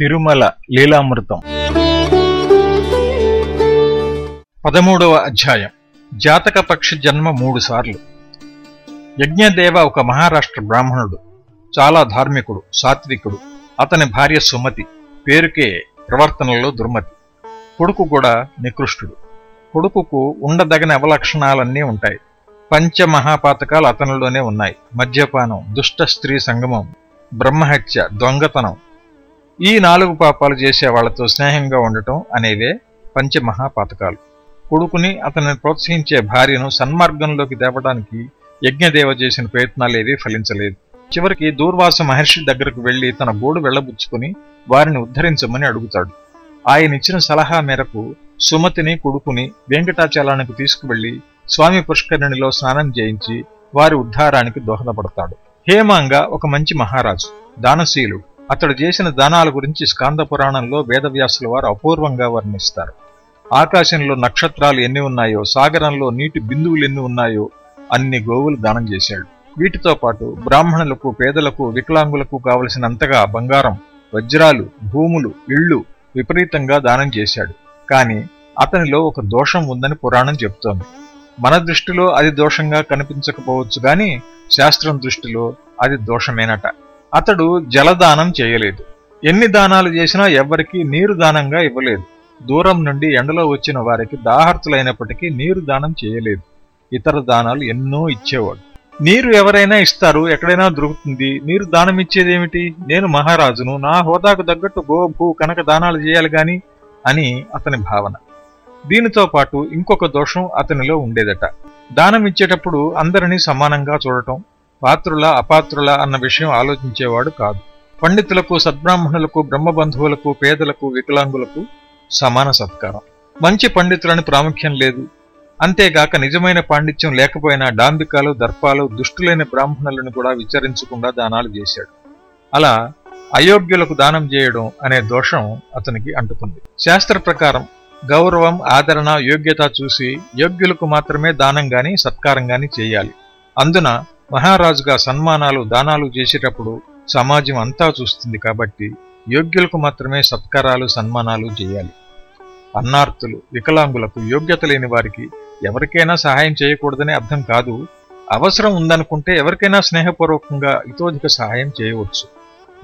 తిరుమల లీలామృతం. పదమూడవ అధ్యాయం. జాతక పక్షి జన్మ మూడు సార్లు. యజ్ఞదేవ ఒక మహారాష్ట్ర బ్రాహ్మణుడు చాలా ధార్మికుడు సాత్వికుడు. అతని భార్య సుమతి పేరుకే ప్రవర్తనలో దుర్మతి. కొడుకు కూడా నికృష్టుడు. కొడుకుకు ఉండదగిన అవలక్షణాలన్నీ ఉంటాయి. పంచమహాపాతకాలు అతనిలోనే ఉన్నాయి. మద్యపానం దుష్ట స్త్రీ సంగమం బ్రహ్మహత్య దొంగతనం ఈ నాలుగు పాపాలు చేసే వాళ్ళతో స్నేహంగా ఉండటం అనేవే పంచమహాపాతకాలు. కొడుకుని అతన్ని ప్రోత్సహించే భార్యను సన్మార్గంలోకి తేవడానికి యజ్ఞదేవ చేసిన ప్రయత్నాలేవీ ఫలించలేదు. చివరికి దూర్వాస మహర్షి దగ్గరకు వెళ్ళి తన బోడు వెళ్ళబుచ్చుకుని వారిని ఉద్ధరించమని అడుగుతాడు. ఆయన ఇచ్చిన సలహా మేరకు సుమతిని కొడుకుని వెంకటాచలానికి తీసుకువెళ్ళి స్వామి పుష్కరిణిలో స్నానం చేయించి వారి ఉద్ధారానికి దోహదపడతాడు. హేమాంగ ఒక మంచి మహారాజు దానశీలుడు. అతడు చేసిన దానాల గురించి స్కాంద పురాణంలో వేదవ్యాసుల వారు అపూర్వంగా వర్ణిస్తారు. ఆకాశంలో నక్షత్రాలు ఎన్ని ఉన్నాయో సాగరంలో నీటి బిందువులు ఎన్ని ఉన్నాయో అన్ని గోవులు దానం చేశాడు. వీటితో పాటు బ్రాహ్మణులకు పేదలకు వికలాంగులకు కావలసినంతగా బంగారం వజ్రాలు భూములు ఇళ్ళు విపరీతంగా దానం చేశాడు. కానీ అతనిలో ఒక దోషం ఉందని పురాణం చెబుతోంది మన దృష్టిలో అది దోషంగా కనిపించకపోవచ్చు కానీ శాస్త్రం దృష్టిలో అది దోషమేనట. అతడు జలదానం చేయలేదు. ఎన్ని దానాలు చేసినా ఎవ్వరికీ నీరు దానంగా ఇవ్వలేదు. దూరం నుండి ఎండలో వచ్చిన వారికి దాహర్తులైనప్పటికీ నీరు దానం చేయలేదు. ఇతర దానాలు ఎన్నో ఇచ్చేవాడు. నీరు ఎవరైనా ఇస్తారు ఎక్కడైనా దొరుకుతుంది. నీరు దానం ఇచ్చేదేమిటి నేను మహారాజును నా హోదాకు తగ్గట్టు గో భూ కనక దానాలు చేయాలి గాని అని అతని భావన. దీనితో పాటు ఇంకొక దోషం అతనిలో ఉండేదట. దానం ఇచ్చేటప్పుడు అందరినీ సమానంగా చూడటం పాత్రుల అపాత్రుల అన్న విషయం ఆలోచించేవాడు కాదు. పండితులకు సద్బ్రాహ్మణులకు బ్రహ్మబంధువులకు పేదలకు వికలాంగులకు సమాన సత్కారం. మంచి పండితులని ప్రాముఖ్యం లేదు. అంతేగాక నిజమైన పాండిత్యం లేకపోయినా డాంబికాలు దర్పాలు దుష్టులైన బ్రాహ్మణులను కూడా విచారించకుండా దానాలు చేశాడు. అలా అయోగ్యులకు దానం చేయడం అనే దోషం అతనికి అంటుకుంది. శాస్త్ర ప్రకారం గౌరవం ఆదరణ యోగ్యత చూసి యోగ్యులకు మాత్రమే దానం గాని సత్కారం గాని చేయాలి. అందున మహారాజుగా సన్మానాలు దానాలు చేసేటప్పుడు సమాజం అంతా చూస్తుంది కాబట్టి యోగ్యులకు మాత్రమే సత్కారాలు సన్మానాలు చేయాలి. అన్నార్తులు వికలాంగులకు యోగ్యత లేని వారికి ఎవరికైనా సహాయం చేయకూడదని అర్థం కాదు. అవసరం ఉందనుకుంటే ఎవరికైనా స్నేహపూర్వకంగా ఇతోధిక సహాయం చేయవచ్చు.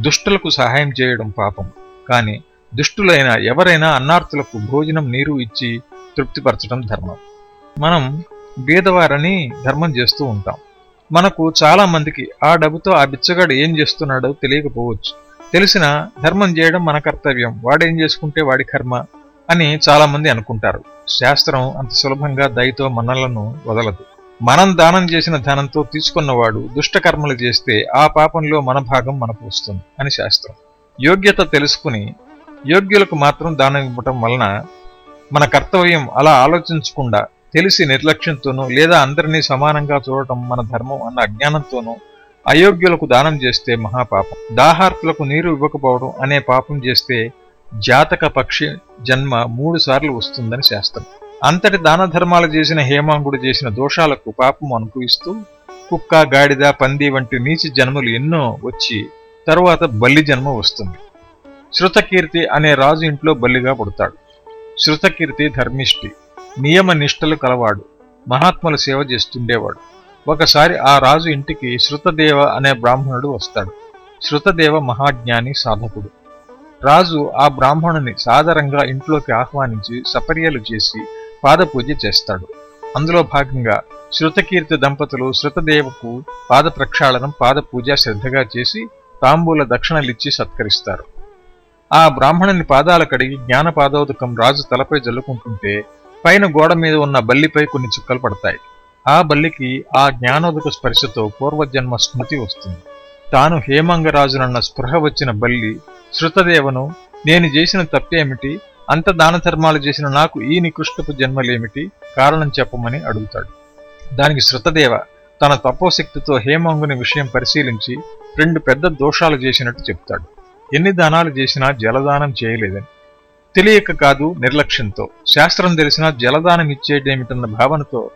దుష్టులకు సహాయం చేయడం పాపం. కానీ దుష్టులైన ఎవరైనా అన్నార్తులకు భోజనం నీరు ఇచ్చి తృప్తిపరచడం ధర్మం. మనం బీదవారని ధర్మం చేస్తూ ఉంటాం. మనకు చాలా మందికి ఆ డబ్బుతో ఆ బిచ్చగాడు ఏం చేస్తున్నాడో తెలియకపోవచ్చు. తెలిసిన ధర్మం చేయడం మన కర్తవ్యం వాడేం చేసుకుంటే వాడి కర్మ అని చాలామంది అనుకుంటారు. శాస్త్రం అంత సులభంగా దయతో మనలను వదలదు. మనం దానం చేసిన ధనంతో తీసుకున్నవాడు దుష్టకర్మలు చేస్తే ఆ పాపంలో మన భాగం మనకు వస్తుంది అని శాస్త్రం. యోగ్యత తెలుసుకుని యోగ్యులకు మాత్రం దానం ఇవ్వటం వలన మన కర్తవ్యం అలా ఆలోచించకుండా తెలిసి నిర్లక్ష్యంతోనూ లేదా అందరినీ సమానంగా చూడటం మన ధర్మం అన్న అజ్ఞానంతోనూ అయోగ్యులకు దానం చేస్తే మహాపాపం. దాహార్తులకు నీరు ఇవ్వకపోవడం అనే పాపం చేస్తే జాతక పక్షి జన్మ మూడు సార్లు వస్తుందని శాస్త్రం. అంతటి దాన ధర్మాలు చేసిన హేమాంగుడు చేసిన దోషాలకు పాపం అనుభవిస్తూ కుక్క గాడిద పంది వంటి నీచి జన్మలు ఎన్నో వచ్చి తరువాత బల్లి జన్మ వస్తుంది. శృతకీర్తి అనే రాజు ఇంట్లో బల్లిగా పుడతాడు. శృతకీర్తి ధర్మిష్టి నియమ నిష్టలు కలవాడు. మహాత్ముల సేవ చేస్తుండేవాడు. ఒకసారి ఆ రాజు ఇంటికి శృతదేవ అనే బ్రాహ్మణుడు వస్తాడు. శృతదేవ మహాజ్ఞాని సాధకుడు. రాజు ఆ బ్రాహ్మణుని సాదరంగా ఇంట్లోకి ఆహ్వానించి సపర్యలు చేసి పాదపూజ చేస్తాడు. అందులో భాగంగా శృతకీర్తి దంపతులు శృతదేవకు పాద ప్రక్షాళనం పాదపూజ శ్రద్ధగా చేసి తాంబూల దక్షిణలిచ్చి సత్కరిస్తారు. ఆ బ్రాహ్మణుని పాదాల కడిగి జ్ఞానపాదోదకం రాజు తలపై జల్లుకుంటుంటే పైన గోడ మీద ఉన్న బల్లిపై కొన్ని చుక్కలు పడతాయి. ఆ బల్లికి ఆ జ్ఞానోదక స్పర్శతో పూర్వజన్మ స్మృతి వస్తుంది. తాను హేమంగరాజునన్న స్పృహ వచ్చిన బల్లి శృతదేవను నేను చేసిన తప్పేమిటి? అంత దాన ధర్మాలు చేసిన నాకు ఈ నికృష్టపు జన్మలేమిటి? కారణం చెప్పమని అడుగుతాడు. దానికి శృతదేవ తన తపోశక్తితో హేమంగుని విషయం పరిశీలించి రెండు పెద్ద దోషాలు చేసినట్టు చెప్తాడు. ఎన్ని దానాలు చేసినా జలదానం చేయలేదని. తెలియక కాదు నిర్లక్ష్యంతో. శాస్త్రం తెలిసినా జలదానం ఇచ్చేటేమిటన్న భావనతో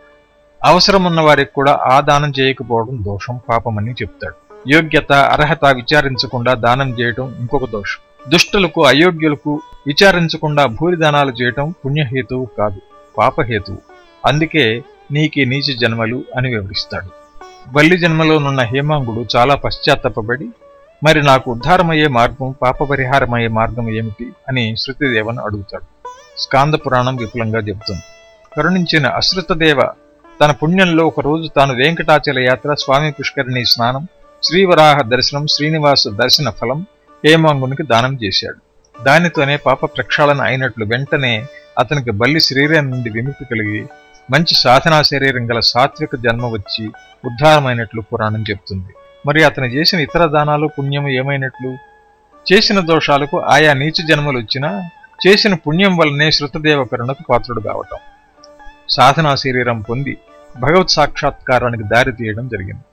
అవసరమున్న వారికి కూడా ఆ దానం చేయకపోవడం దోషం పాపమని చెప్తాడు. యోగ్యత అర్హత విచారించకుండా దానం చేయటం ఇంకొక దోషం. దుష్టులకు అయోగ్యులకు విచారించకుండా భూరిదానాలు చేయటం పుణ్యహేతువు కాదు పాపహేతువు. అందుకే నీకి నీచి జన్మలు అని వివరిస్తాడు. బల్లి జన్మలోనున్న హేమాంగుడు చాలా పశ్చాత్తపబడి మరి నాకు ఉద్ధారమయ్యే మార్గం పాప పరిహారమయ్యే మార్గం ఏమిటి అని శృతిదేవను అడుగుతాడు. స్కాంద పురాణం విపులంగా చెబుతుంది. కరుణించిన అశ్రుతదేవ తన పుణ్యంలో ఒకరోజు తాను వెంకటాచల యాత్ర స్వామి పుష్కరిణి స్నానం శ్రీవరాహ దర్శనం శ్రీనివాస దర్శన ఫలం హేమాంగునికి దానం చేశాడు. దానితోనే పాప ప్రక్షాళన అయినట్లు వెంటనే అతనికి బల్లి శరీరం నుండి విముక్తి కలిగి మంచి సాధనా శరీరం గల సాత్విక జన్మ వచ్చి ఉద్ధారమైనట్లు పురాణం చెప్తుంది మరి అతను చేసిన ఇతర దానాలు పుణ్యము ఏమైనట్లు? చేసిన దోషాలకు ఆయా నీచ జన్మలు వచ్చినా చేసిన పుణ్యం వల్లనే శృతదేవ కరుణకు పాత్రుడు కావటం. సాధనా శరీరం పొంది భగవత్ సాక్షాత్కారానికి దారి తీయడం జరిగింది.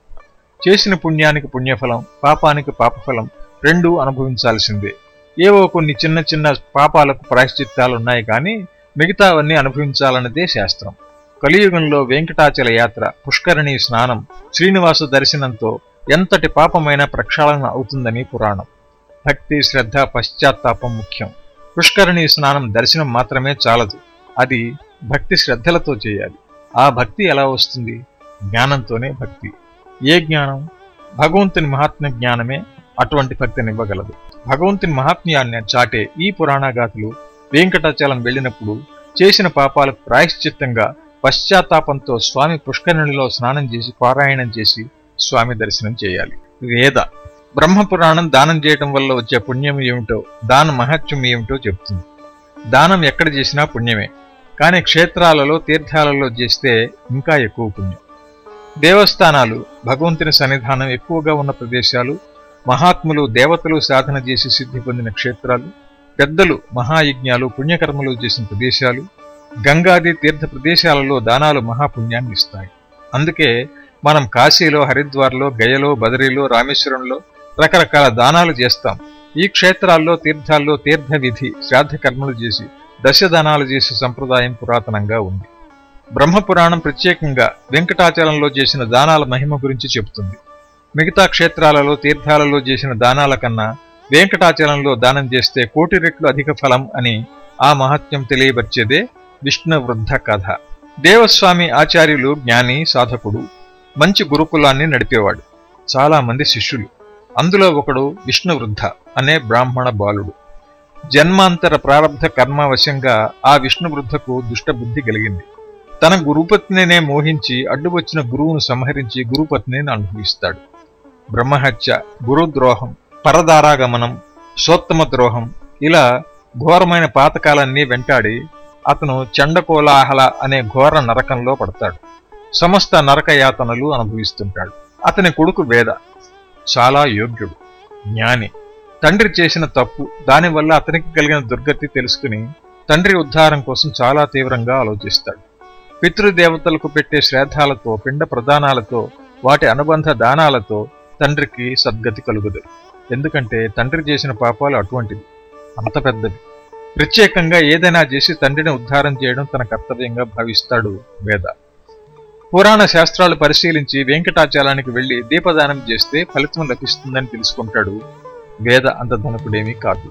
చేసిన పుణ్యానికి పుణ్యఫలం పాపానికి పాపఫలం రెండూ అనుభవించాల్సిందే. ఏవో కొన్ని చిన్న చిన్న పాపాలకు ప్రాయశ్చిత్తాలు ఉన్నాయి కానీ మిగతావన్నీ అనుభవించాలన్నదే శాస్త్రం. కలియుగంలో వెంకటాచల యాత్ర పుష్కరిణి స్నానం శ్రీనివాస దర్శనంతో ఎంతటి పాపమైన ప్రక్షాళన అవుతుందని పురాణం. భక్తి శ్రద్ధ పశ్చాత్తాపం ముఖ్యం. పుష్కరిణీ స్నానం దర్శనం మాత్రమే చాలదు. అది భక్తి శ్రద్ధలతో చేయాలి. ఆ భక్తి ఎలా వస్తుంది? జ్ఞానంతోనే భక్తి. ఏ జ్ఞానం? భగవంతుని మహాత్మ్య జ్ఞానమే అటువంటి భక్తినివ్వగలదు. భగవంతుని మహాత్మ్యాన్ని చాటే ఈ పురాణగాథలు వెంకటాచలం వెళ్ళినప్పుడు చేసిన పాపాలకు ప్రాయశ్చిత్తంగా పశ్చాత్తాపంతో స్వామి పుష్కరిణిలో స్నానం చేసి పారాయణం చేసి స్వామి దర్శనం చేయాలి. వేద. బ్రహ్మపురాణం దానం చేయటం వల్ల వచ్చే పుణ్యం ఏమిటో దాన మహత్యం ఏమిటో చెప్తుంది. దానం ఎక్కడ చేసినా పుణ్యమే. కానీ క్షేత్రాలలో తీర్థాలలో చేస్తే ఇంకా ఎక్కువ పుణ్యం. దేవస్థానాలు భగవంతుని సన్నిధానం ఎక్కువగా ఉన్న ప్రదేశాలు మహాత్ములు దేవతలు సాధన చేసి సిద్ధి పొందిన క్షేత్రాలు పెద్దలు మహాయజ్ఞాలు పుణ్యకర్మలు చేసిన ప్రదేశాలు గంగాది తీర్థ ప్రదేశాలలో దానాలు మహాపుణ్యాన్ని ఇస్తాయి. అందుకే మనం కాశీలో హరిద్వార్లో గయలో బదరిలో రామేశ్వరంలో రకరకాల దానాలు చేస్తాం. ఈ క్షేత్రాల్లో తీర్థాల్లో తీర్థ విధి చేసి దశదానాలు చేసే సంప్రదాయం పురాతనంగా ఉంది. బ్రహ్మపురాణం ప్రత్యేకంగా వెంకటాచలంలో చేసిన దానాల మహిమ గురించి చెబుతుంది. మిగతా క్షేత్రాలలో తీర్థాలలో చేసిన దానాల కన్నా వెంకటాచలంలో దానం చేస్తే కోటి రెట్లు అధిక ఫలం అని ఆ మహత్యం తెలియబర్చేదే విష్ణువృద్ధ కథ. దేవస్వామి ఆచార్యులు జ్ఞాని సాధకుడు మంచి గురుకులాన్ని నడిపేవాడు. చాలా మంది శిష్యులు. అందులో ఒకడు విష్ణువృద్ధ అనే బ్రాహ్మణ బాలుడు. జన్మాంతర ప్రారంభ కర్మవశంగా ఆ విష్ణువృద్ధకు దుష్టబుద్ధి కలిగింది. తన గురుపత్నినే మోహించి అడ్డువచ్చిన గురువును సంహరించి గురుపత్నిని అనుభవిస్తాడు. బ్రహ్మహత్య గురుద్రోహం పరదారాగమనం సోత్తమ ద్రోహం ఇలా ఘోరమైన పాతకాలన్నీ వెంటాడి అతను చండకోలాహల అనే ఘోర నరకంలో పడతాడు. సమస్త నరకయాతనలు అనుభవిస్తుంటాడు. అతని కొడుకు వేద చాలా యోగ్యుడు జ్ఞాని. తండ్రి చేసిన తప్పు దానివల్ల అతనికి కలిగిన దుర్గతి తెలుసుకుని తండ్రి ఉద్ధారం కోసం చాలా తీవ్రంగా ఆలోచిస్తాడు. పితృదేవతలకు పెట్టే శ్రాద్ధాలతో పిండ ప్రదానాలతో వాటి అనుబంధ దానాలతో తండ్రికి సద్గతి కలుగుదు. ఎందుకంటే తండ్రి చేసిన పాపాలు అటువంటివి అంత పెద్దవి. ప్రత్యేకంగా ఏదైనా చేసి తండ్రిని ఉద్ధారం చేయడం తన కర్తవ్యంగా భావిస్తాడు వేద. పురాణ శాస్త్రాలు పరిశీలించి వెంకటాచలానికి వెళ్ళి దీపదానం చేస్తే ఫలితం లభిస్తుందని తెలుసుకుంటాడు. వేద అంత ధనకుడేమీ కాదు.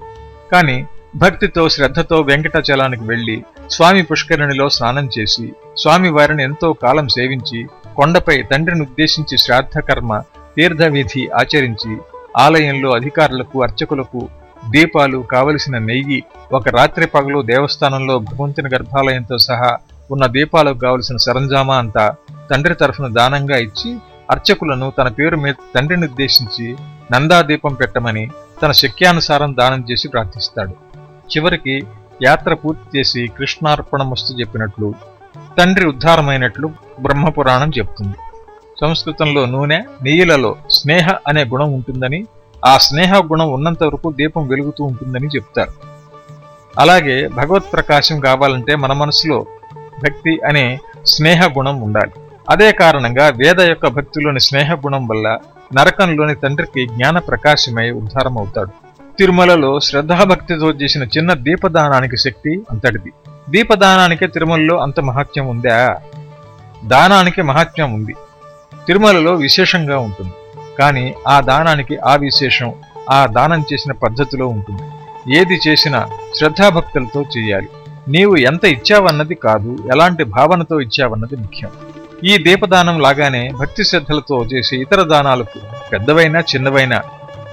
కాని భక్తితో శ్రద్ధతో వెంకటాచలానికి వెళ్ళి స్వామి పుష్కరిణిలో స్నానం చేసి స్వామి వారిని ఎంతో కాలం సేవించి కొండపై తండ్రిని ఉద్దేశించి శ్రాద్ధకర్మ తీర్థవిధి ఆచరించి ఆలయంలో అధికారులకు అర్చకులకు దీపాలు కావలసిన నెయ్యి ఒక రాత్రి పగలు దేవస్థానంలో భగవంతుని గర్భాలయంతో సహా ఉన్న దీపాలకు కావలసిన సరంజామా అంతా తండ్రి తరఫున దానంగా ఇచ్చి అర్చకులను తన పేరు మీద తండ్రిని ఉద్దేశించి నందాదీపం పెట్టమని తన శక్యానుసారం దానం చేసి ప్రార్థిస్తాడు. చివరికి యాత్ర పూర్తి చేసి కృష్ణార్పణమస్తు చెప్పినట్లు తండ్రి ఉద్ధారమైనట్లు బ్రహ్మపురాణం చెప్తుంది. సంస్కృతంలో నూనె నెయ్యిలలో స్నేహ అనే గుణం ఉంటుందని ఆ స్నేహ గుణం ఉన్నంత వరకు దీపం వెలుగుతూ ఉంటుందని చెప్తారు. అలాగే భగవత్ ప్రకాశం కావాలంటే మన మనసులో భక్తి అనే స్నేహ గుణం ఉండాలి. అదే కారణంగా వేద యొక్క భక్తిలోని స్నేహ గుణం వల్ల నరకంలోని తండ్రికి జ్ఞాన ప్రకాశమై ఉద్ధారమవుతాడు. తిరుమలలో శ్రద్ధాభక్తితో చేసిన చిన్న దీపదానానికి శక్తి అంతటిది. దీపదానానికే తిరుమలలో అంత మహాత్మ్యం ఉందా? దానానికి మహాత్మ్యం ఉంది. తిరుమలలో విశేషంగా ఉంటుంది. కానీ ఆ దానానికి ఆ విశేషం ఆ దానం చేసిన పద్ధతిలో ఉంటుంది. ఏది చేసినా శ్రద్ధాభక్తులతో చేయాలి. నీవు ఎంత ఇచ్చావన్నది కాదు ఎలాంటి భావనతో ఇచ్చావన్నది ముఖ్యం. ఈ దీపదానం లాగానే భక్తి శ్రద్ధలతో చేసే ఇతర దానాలకు పెద్దవైనా చిన్నవైనా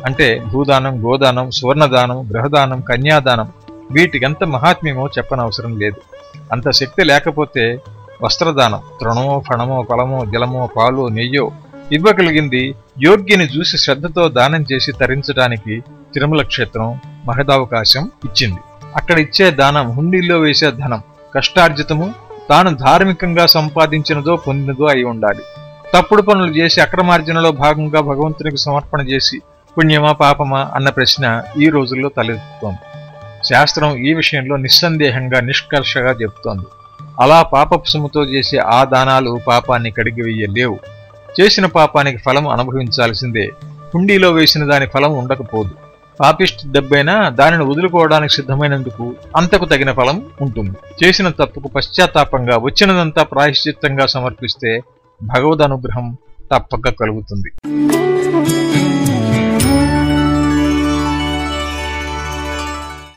అంటే భూదానం గోదానం సువర్ణదానం గ్రహదానం కన్యాదానం వీటికెంత మహాత్మ్యమో చెప్పనవసరం లేదు. అంత శక్తి లేకపోతే వస్త్రదానం తృణమో ఫణమో ఫలమో జలమో పాలు నెయ్యో ఇవ్వగలిగింది యోగ్యని చూసి శ్రద్ధతో దానం చేసి తరించడానికి తిరుమల క్షేత్రం మహదావకాశం ఇచ్చింది. అక్కడ ఇచ్చే దానం హుండీల్లో వేసే ధనం కష్టార్జితము తాను ధార్మికంగా సంపాదించినదో పొందినదో అయి ఉండాలి. తప్పుడు పనులు చేసి అక్రమార్జనలో భాగంగా భగవంతునికి సమర్పణ చేసి పుణ్యమా పాపమా అన్న ప్రశ్న ఈ రోజుల్లో తలెత్తుతోంది. శాస్త్రం ఈ విషయంలో నిస్సందేహంగా నిష్కర్షగా చెబుతోంది. అలా పాపపుసముతో చేసే ఆ దానాలు పాపాన్ని కడిగివేయలేవు చేసిన పాపానికి ఫలం అనుభవించాల్సిందే. హుండీలో వేసిన దాని ఫలం ఉండకపోదు. పాపిష్టి దెబ్బైనా దానిని వదులుకోవడానికి సిద్ధమైనందుకు అంతకు తగిన ఫలం ఉంటుంది. చేసిన తప్పుకు పశ్చాత్తాపంగా వచ్చినదంతా ప్రాయశ్చిత్తంగా సమర్పిస్తే భగవద్ అనుగ్రహం తప్పక కలుగుతుంది.